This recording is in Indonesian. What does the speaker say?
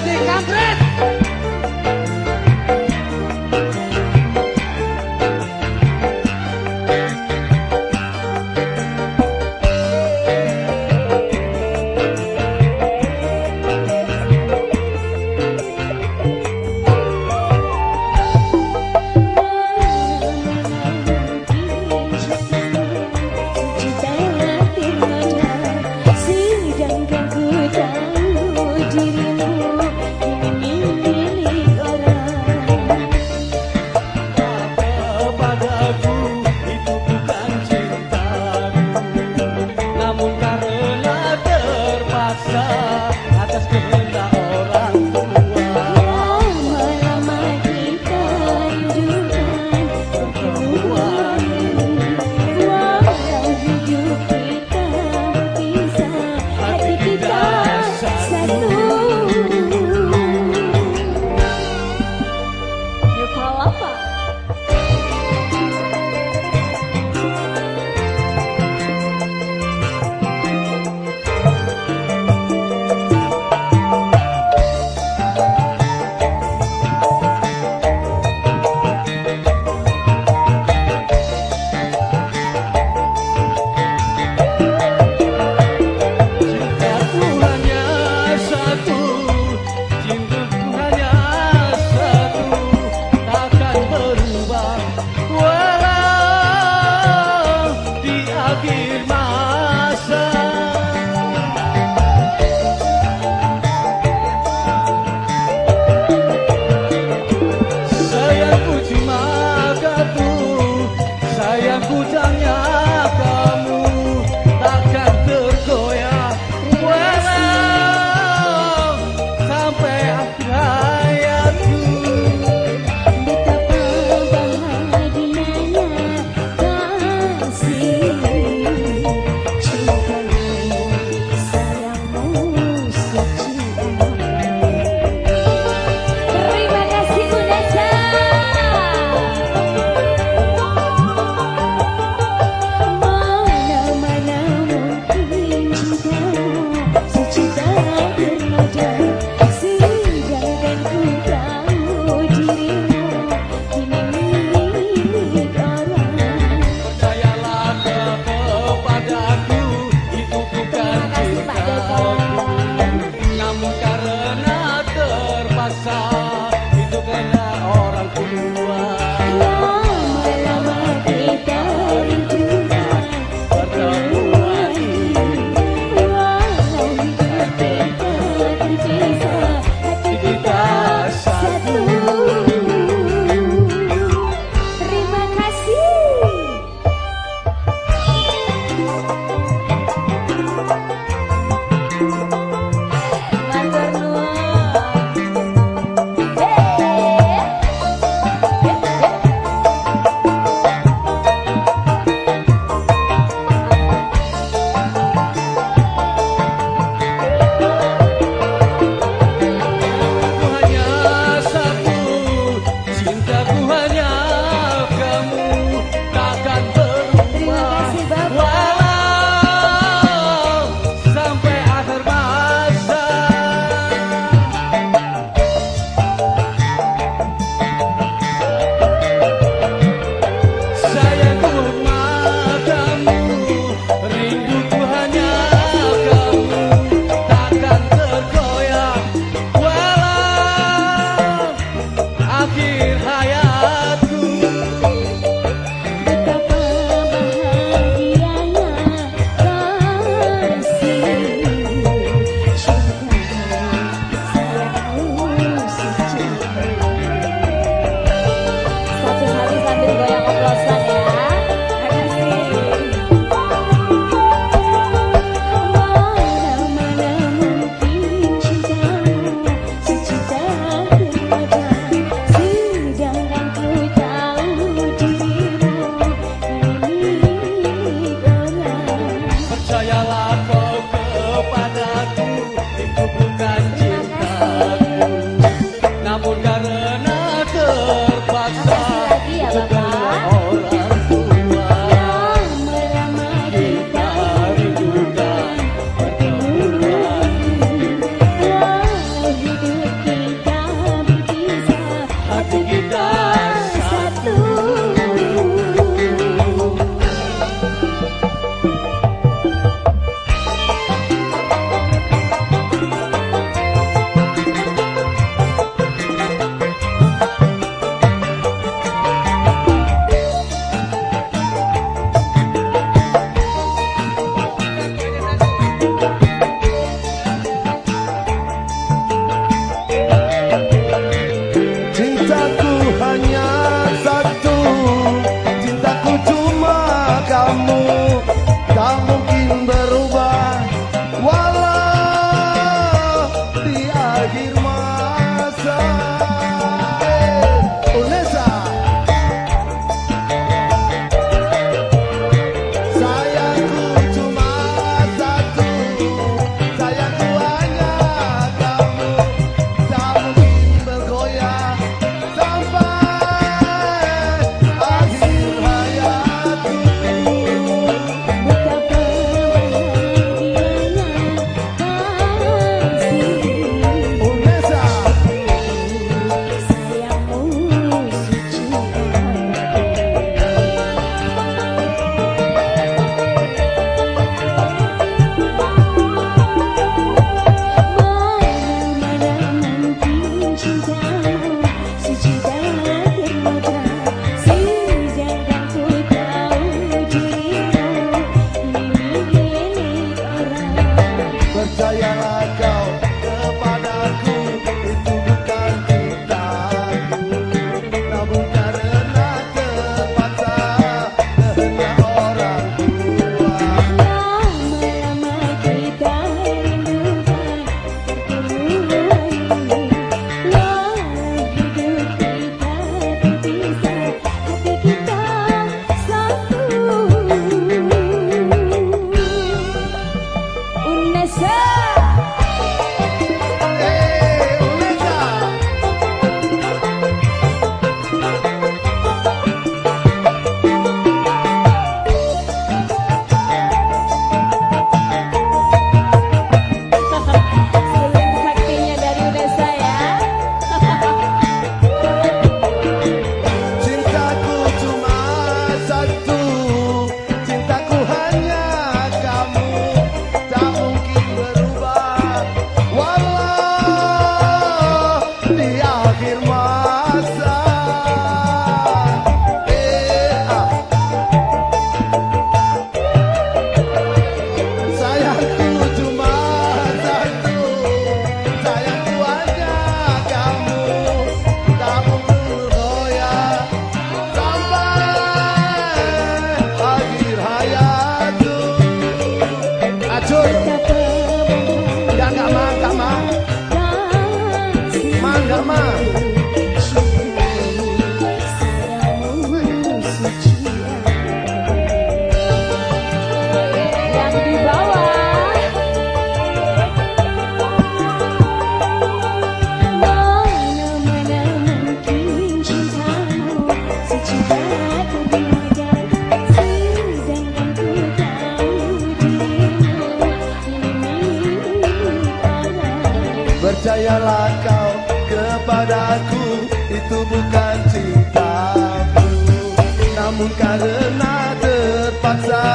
de Percayalah kau kepadaku Itu bukan cintamu Namun karena terpaksa